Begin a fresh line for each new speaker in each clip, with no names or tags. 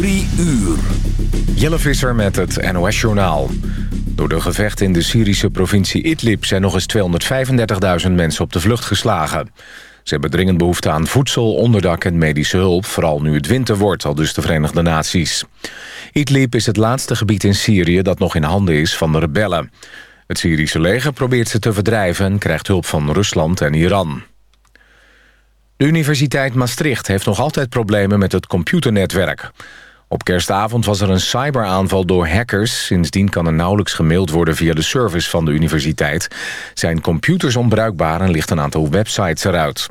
Drie uur. Jelle Visser met het NOS-journaal. Door de gevechten in de Syrische provincie Idlib... zijn nog eens 235.000 mensen op de vlucht geslagen. Ze hebben dringend behoefte aan voedsel, onderdak en medische hulp... vooral nu het winter wordt, al dus de Verenigde Naties. Idlib is het laatste gebied in Syrië dat nog in handen is van de rebellen. Het Syrische leger probeert ze te verdrijven... en krijgt hulp van Rusland en Iran. De Universiteit Maastricht heeft nog altijd problemen met het computernetwerk. Op kerstavond was er een cyberaanval door hackers. Sindsdien kan er nauwelijks gemaild worden via de service van de universiteit. Zijn computers onbruikbaar en ligt een aantal websites eruit.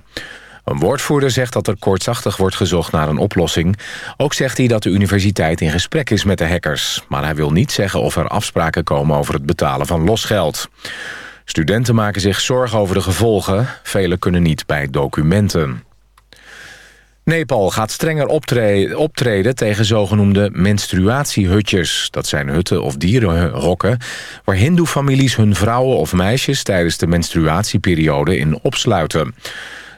Een woordvoerder zegt dat er kortzichtig wordt gezocht naar een oplossing. Ook zegt hij dat de universiteit in gesprek is met de hackers. Maar hij wil niet zeggen of er afspraken komen over het betalen van losgeld. Studenten maken zich zorgen over de gevolgen. Velen kunnen niet bij documenten. Nepal gaat strenger optreden, tegen zogenoemde menstruatiehutjes. Dat zijn hutten of dierenhokken waar hindoe-families hun vrouwen of meisjes... tijdens de menstruatieperiode in opsluiten.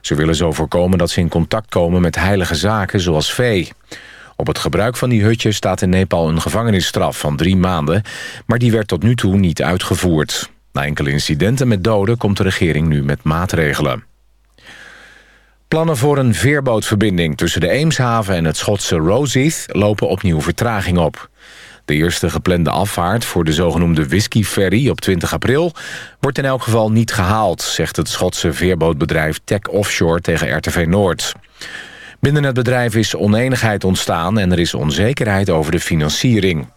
Ze willen zo voorkomen dat ze in contact komen met heilige zaken zoals vee. Op het gebruik van die hutjes staat in Nepal een gevangenisstraf van drie maanden... maar die werd tot nu toe niet uitgevoerd. Na enkele incidenten met doden komt de regering nu met maatregelen. Plannen voor een veerbootverbinding tussen de Eemshaven en het Schotse Roseith lopen opnieuw vertraging op. De eerste geplande afvaart voor de zogenoemde Whisky Ferry op 20 april wordt in elk geval niet gehaald, zegt het Schotse veerbootbedrijf Tech Offshore tegen RTV Noord. Binnen het bedrijf is oneenigheid ontstaan en er is onzekerheid over de financiering.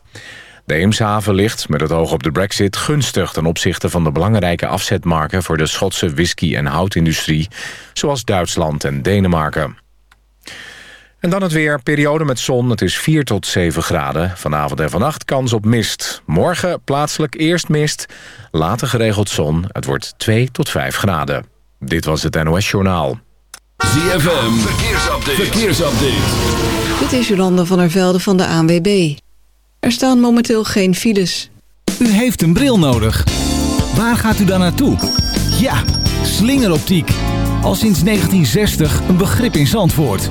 De Eemshaven ligt, met het oog op de brexit, gunstig... ten opzichte van de belangrijke afzetmarken... voor de Schotse whisky- en houtindustrie... zoals Duitsland en Denemarken. En dan het weer, periode met zon. Het is 4 tot 7 graden. Vanavond en vannacht kans op mist. Morgen plaatselijk eerst mist, later geregeld zon. Het wordt 2 tot 5 graden. Dit was het NOS Journaal.
ZFM, verkeersupdate. verkeersupdate.
Dit is Jolanda van der Velde van de ANWB. Er staan momenteel geen files.
U heeft een bril nodig. Waar gaat u dan naartoe? Ja, slingeroptiek. Al sinds 1960 een begrip in Zandvoort.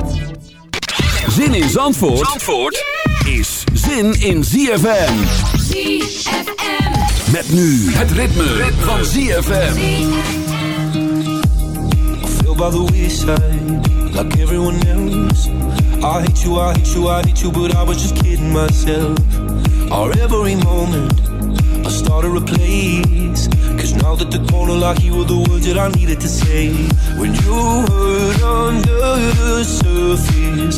Zin in Zandvoort, Zandvoort is zin in ZFM.
ZFM.
Met nu het ritme, ritme. van ZFM.
feel by the wayside, like everyone else. I hate you, I hate you, I hate you, but I was just kidding myself. Our every moment, I started a place. Cause now that the corner lock, you were the words that I needed to say. When you hurt under the surface,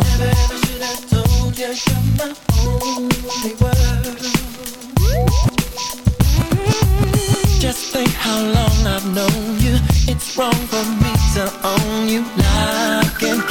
I've known you, it's wrong for me to own you.
Like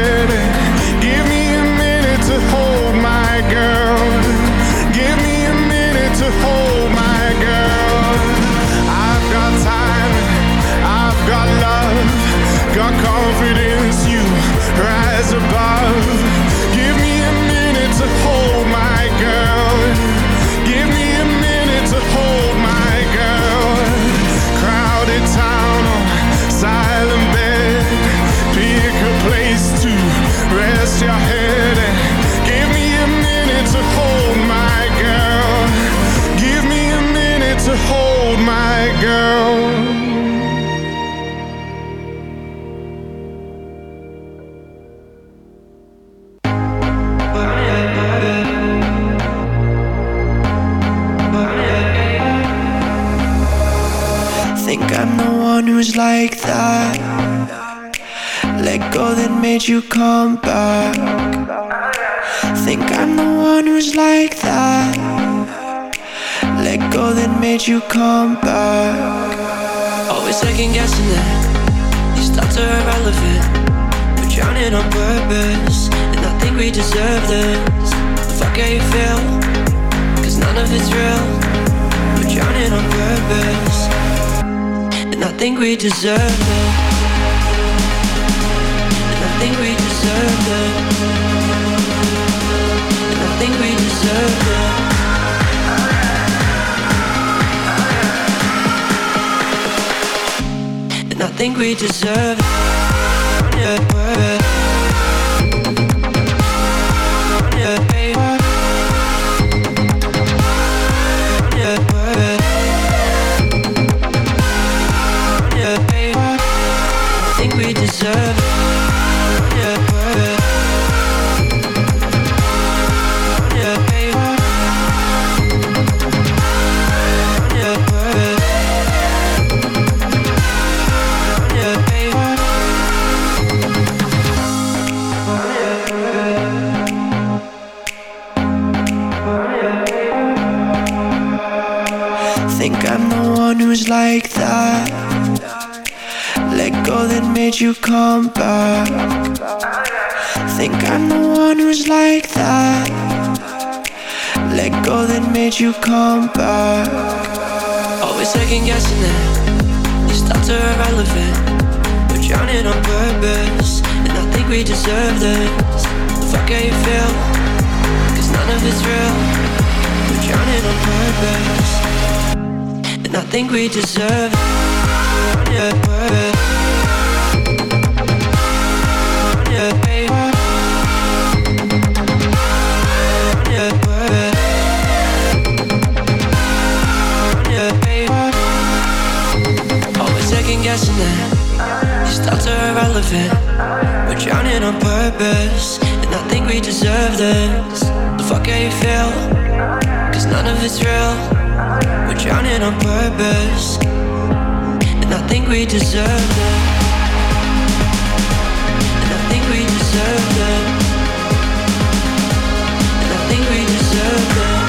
You come back. Think I'm the one who's like that. Go that made you come back.
Always second guessing that These thoughts are irrelevant. We're drowning on purpose. And I think we deserve this. Fuck how you feel. Cause none of it's real. We're drowning on purpose. And I think we deserve it. And I think we deserve it. And I think we deserve it. Think we deserve it. we deserve
this. The
Fuck how you feel. Cause none of it's real. We're drowning on purpose. And I think we deserve it. Guessing that these thoughts are irrelevant. Drowning on purpose, and I think we deserve this. The fuck how you feel? Cause none of it's real. We're drowning on purpose, and I think we deserve it. And I think we deserve it. And I think we deserve it.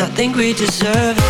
I think we deserve it.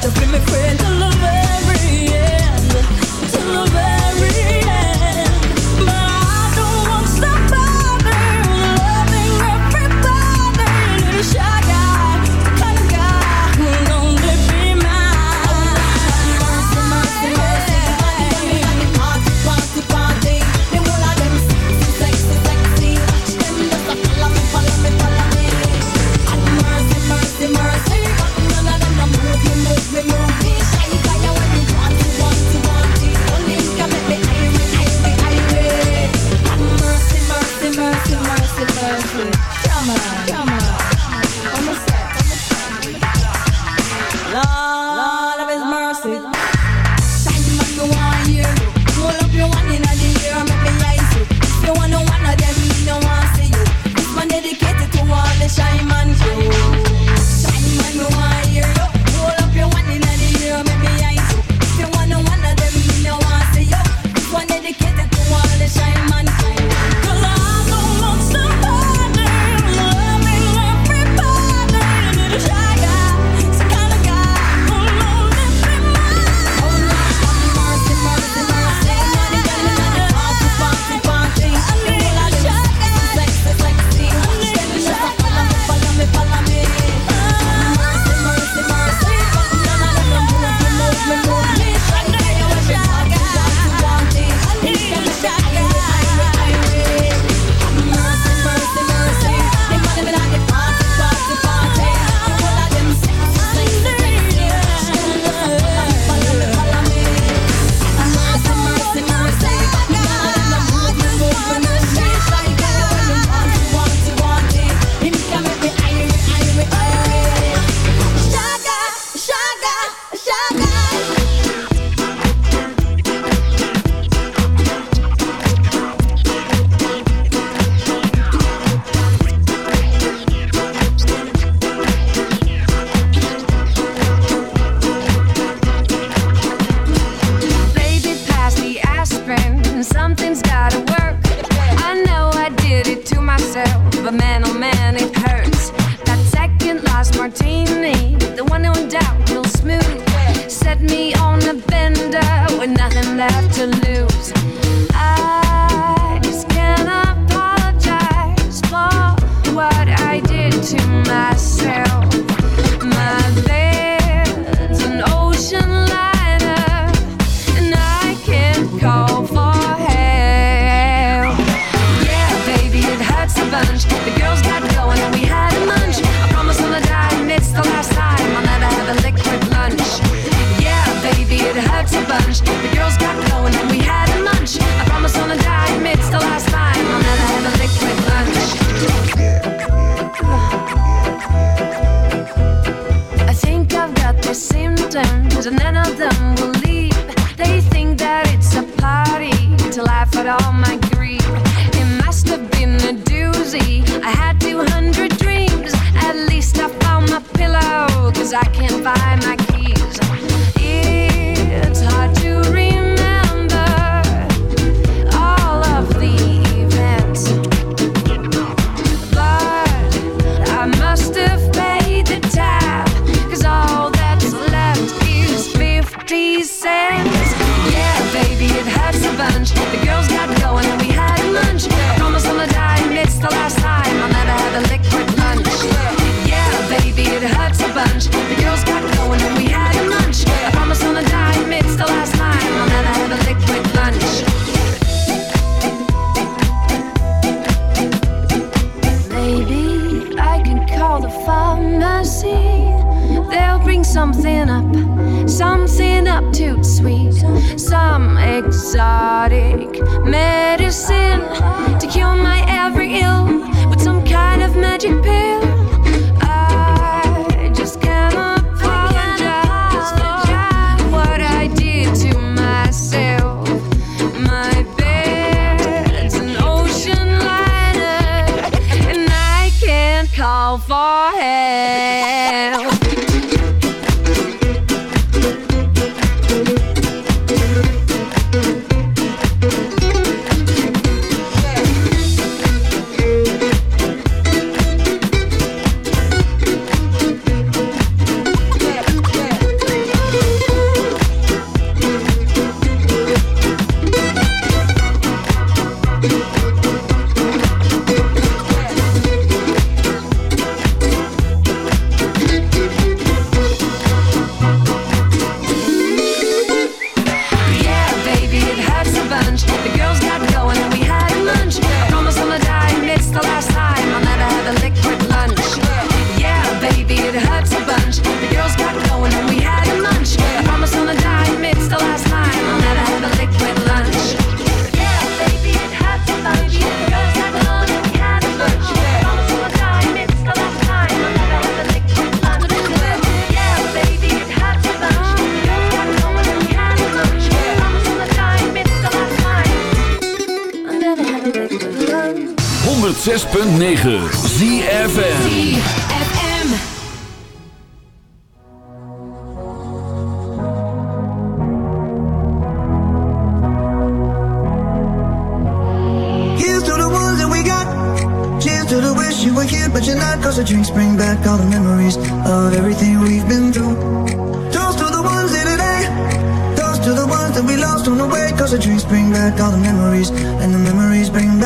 to be
my
friend? alone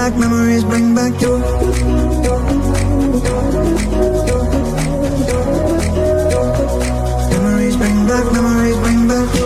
back memories, bring back you. Memories, bring back memories, bring back
you.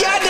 goddamn.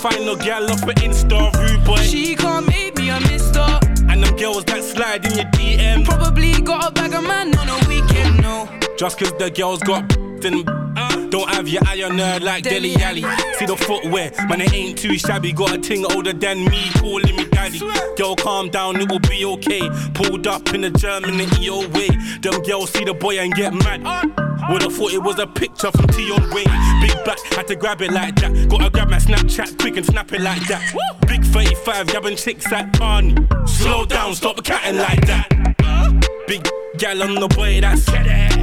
Find no gal off for Insta, rude boy.
She can't make me a mister.
And them girls that slide in your DM.
Probably got a bag of man on a weekend, no.
Just cause the girls got then don't have your eye on her like Dele Alli. See the footwear, man, it ain't too shabby. Got a ting older than me, calling me daddy. Girl, calm down, it will be okay. Pulled up in the German and EO way. Them girls see the boy and get mad. Would've thought it was a picture from Tion Wayne. Big back, had to grab it like that. Gotta grab my Snapchat quick and snap it like that. Big 35, yabbing chicks at Barney. Slow down, stop catting like that. Big gal on the boy, that's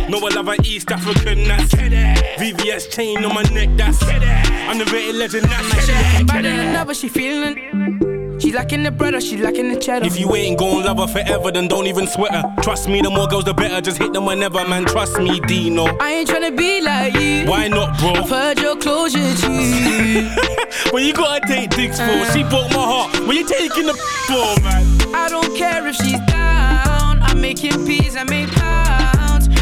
No, I love an East African, that's VVS chain on my neck, that's Underrated legend, that's
She looking better than ever, she feeling. She lacking the bread or she lacking the cheddar.
If you ain't gon' love her forever, then don't even sweat her. Trust me, the more girls, the better. Just hit them whenever, man. Trust me, Deno.
I ain't tryna be like you.
Why not, bro?
I've heard your closure, G.
when you gotta take dicks for, she broke my heart. When you taking the for, man.
I don't care if she's down. I'm making peas, I make.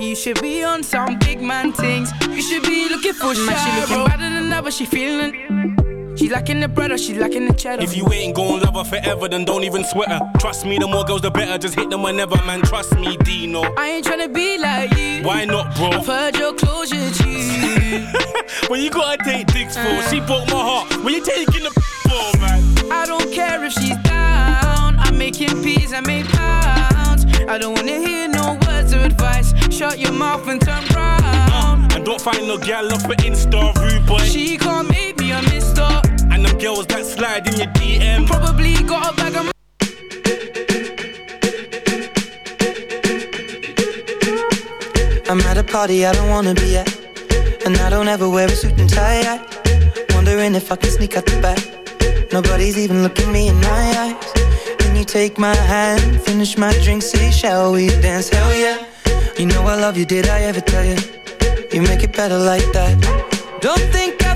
You should be on some big man things. You should be looking for shit. Man, she looking better than ever. She feeling. She lacking the bread or she lacking the cheddar.
If you ain't gon' love her forever, then don't even sweat her. Trust me, the more girls, the better. Just hit them whenever, man. Trust me, Deno.
I ain't tryna be like you.
Why not, bro?
I've heard your closure, G.
when you gotta take dicks for, uh. she broke my heart. When you taking the for, man.
I don't care if she's down. I'm making peas, I make pounds. I don't wanna hear no words of advice. Shut your mouth and turn round.
Uh, and don't find no gal off of Insta, rude boy.
She can't make me a mister.
And them girls that slide in your DM.
Probably got a bag of.
I'm at a party I don't wanna be at And I don't ever wear a suit and tie I Wondering if I can sneak out the back Nobody's even looking me in my eyes Can you take my hand, finish my drink, say shall we dance, hell yeah You know I love you, did I ever tell you? You make it better like that. Don't think I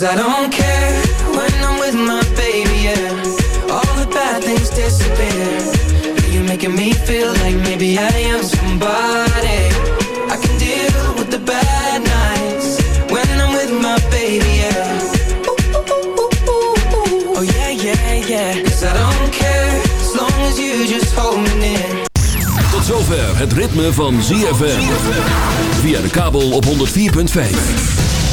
Cause I don't care when I'm with my baby, yeah. All the bad things disappear. You're making me feel like maybe I am somebody. I can deal with the bad nights When I'm with my baby, yeah. Oh yeah, yeah, yeah. Cause I don't care as long as you just hold me near.
Tot zover het ritme van ZFM. Via de kabel op 104.5.